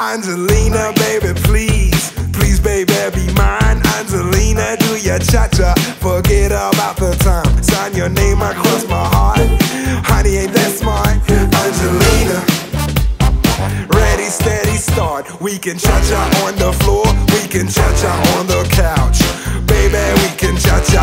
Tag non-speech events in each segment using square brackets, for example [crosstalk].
Angelina, baby, please, please, baby, be mine. Angelina, do your cha cha, forget about the time. Sign your name across my heart. Honey, ain't that smart? Angelina, ready, steady, start. We can cha cha on the floor, we can cha cha on the couch. Baby, we can cha cha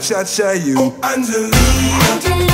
cha cha you. Oh, Angelina, Angelina,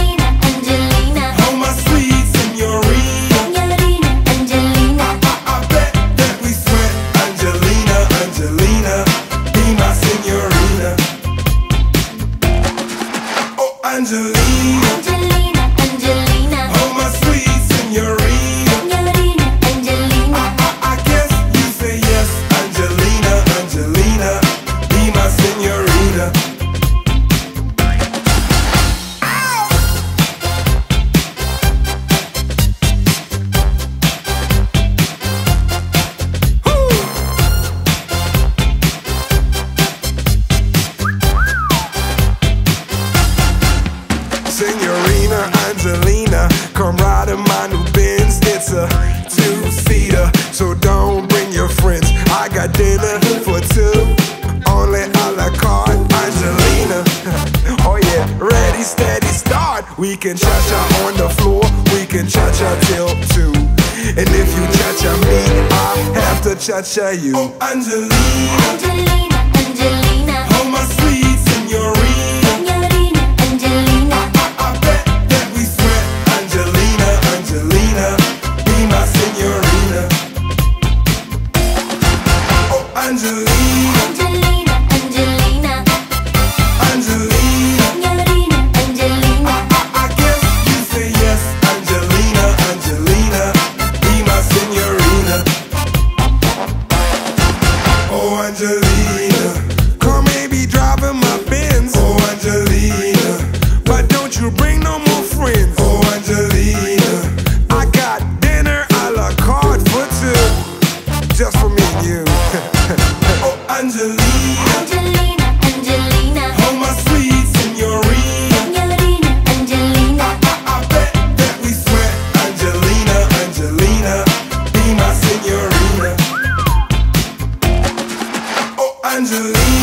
my new Benz. It's a two-seater, so don't bring your friends. I got dinner for two, only a la carte. Angelina, [laughs] oh yeah, ready, steady, start. We can cha-cha on the floor, we can cha-cha till two. And if you cha-cha me, I have to cha-cha you. Oh, Angelina, Angelina, Angelina, Oh, Angelina.